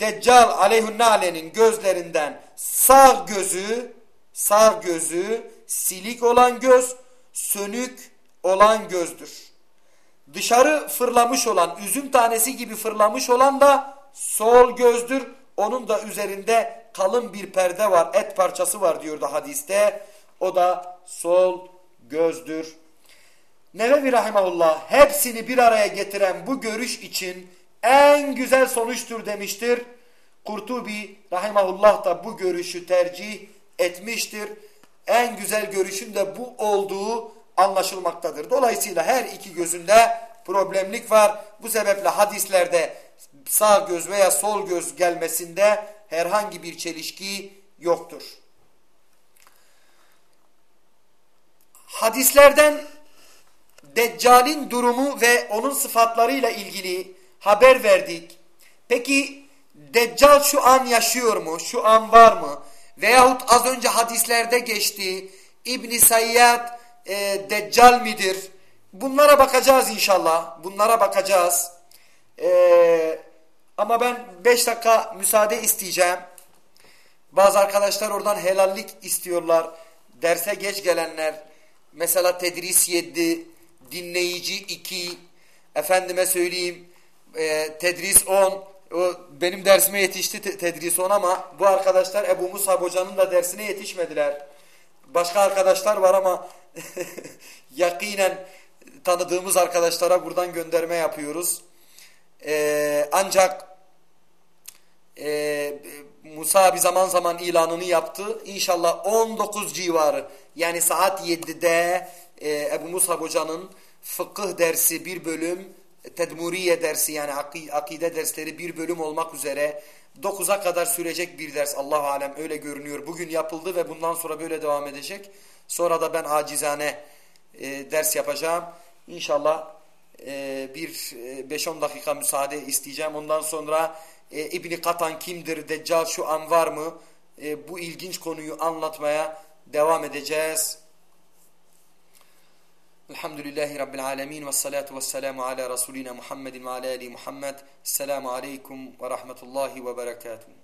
Deccal aleyhünnale'nin gözlerinden sağ gözü, sağ gözü silik olan göz, sönük olan gözdür. Dışarı fırlamış olan, üzüm tanesi gibi fırlamış olan da sol gözdür. Onun da üzerinde kalın bir perde var, et parçası var diyordu hadiste. O da sol gözdür. Nevevi Rahimahullah hepsini bir araya getiren bu görüş için en güzel sonuçtur demiştir. Kurtubi Rahimahullah da bu görüşü tercih etmiştir. En güzel görüşün de bu olduğu anlaşılmaktadır. Dolayısıyla her iki gözünde problemlik var. Bu sebeple hadislerde sağ göz veya sol göz gelmesinde herhangi bir çelişki yoktur. Hadislerden Deccal'in durumu ve onun sıfatlarıyla ilgili haber verdik. Peki Deccal şu an yaşıyor mu? Şu an var mı? Veyahut az önce hadislerde geçti. İbn Sayyad e, Deccal midir? Bunlara bakacağız inşallah. Bunlara bakacağız. E, ama ben 5 dakika müsaade isteyeceğim. Bazı arkadaşlar oradan helallik istiyorlar. Derse geç gelenler. Mesela tedris 7, dinleyici 2, efendime söyleyeyim e, tedris 10. O, benim dersime yetişti te tedris 10 ama bu arkadaşlar Ebu Musab hocanın da dersine yetişmediler. Başka arkadaşlar var ama yakinen tanıdığımız arkadaşlara buradan gönderme yapıyoruz. Ee, ancak e, Musa bir zaman zaman ilanını yaptı. İnşallah 19 civarı yani saat 7'de e, Ebu Musa hocanın fıkıh dersi bir bölüm, tedmuriye dersi yani akide dersleri bir bölüm olmak üzere 9'a kadar sürecek bir ders Allah alem öyle görünüyor. Bugün yapıldı ve bundan sonra böyle devam edecek. Sonra da ben acizane e, ders yapacağım. İnşallah e, bir 5-10 e, dakika müsaade isteyeceğim. Ondan sonra e, İbni Katan kimdir, Deccal şu an var mı? E, bu ilginç konuyu anlatmaya devam edeceğiz. Elhamdülillahi Rabbil alemin ve salatu ve selamu ala Resulina Muhammedin ve ala Ali Muhammed. Selamu aleyküm ve rahmetullahi ve berekatuhu.